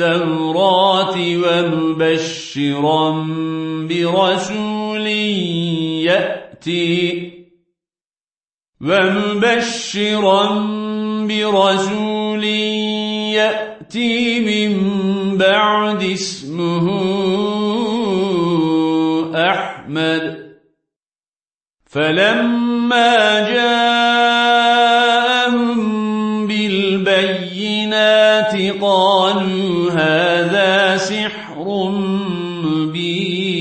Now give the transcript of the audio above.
التوراة ومبشرا برسول يأتي ومبشرا برسول يأتي من بعد اسمه أحمد. فلما جاءهم بالبينات قالوا هذا سحر مبين.